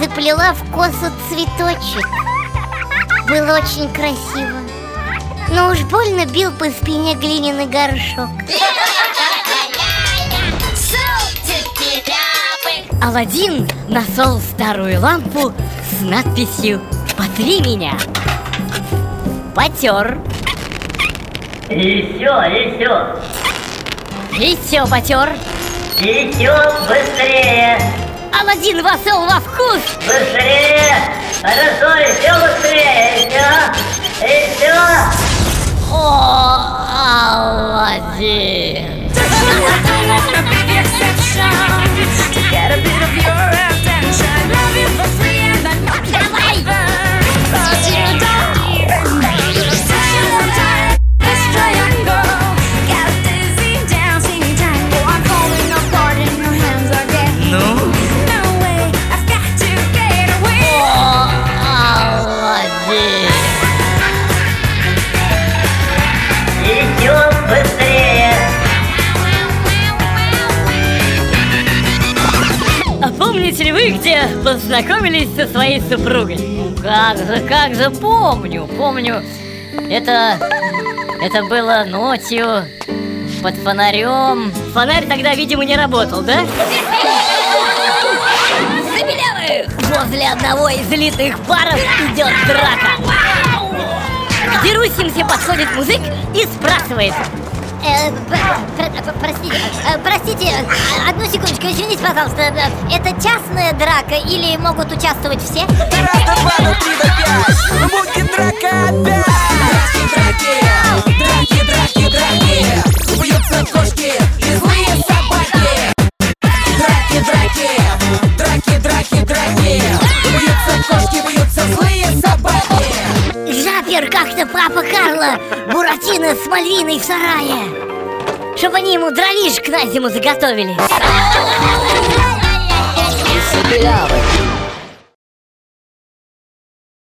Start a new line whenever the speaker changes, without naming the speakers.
заплела в косу цветочек. Было очень красиво. Но уж больно бил по спине глиняный горшок.
Аладдин нашел старую лампу с надписью «Потри меня» Потер
Еще, еще,
И все потер
еще быстрее,
Аладдин вошел во вкус!
Быстрее, хорошо, еще быстрее, еще, еще.
О, Аладдин помните ли вы, где познакомились со своей супругой? Ну, Как же, как же помню, помню Это... это было ночью под фонарем Фонарь тогда, видимо, не работал, да? Забелявых! Возле одного из элитных баров идет драка К Дерусимсе подходит музык и спрашивает
пр- пр- Простите, э, простите, э, одну секундочку, извините, пожалуйста э, Это частная драка или могут участвовать все?
Раз, два, три пять драка опять
Запер как-то папа Карло Буратино с Мальвиной в сарае.
Чтоб они ему дровишек на зиму заготовили.
Белявый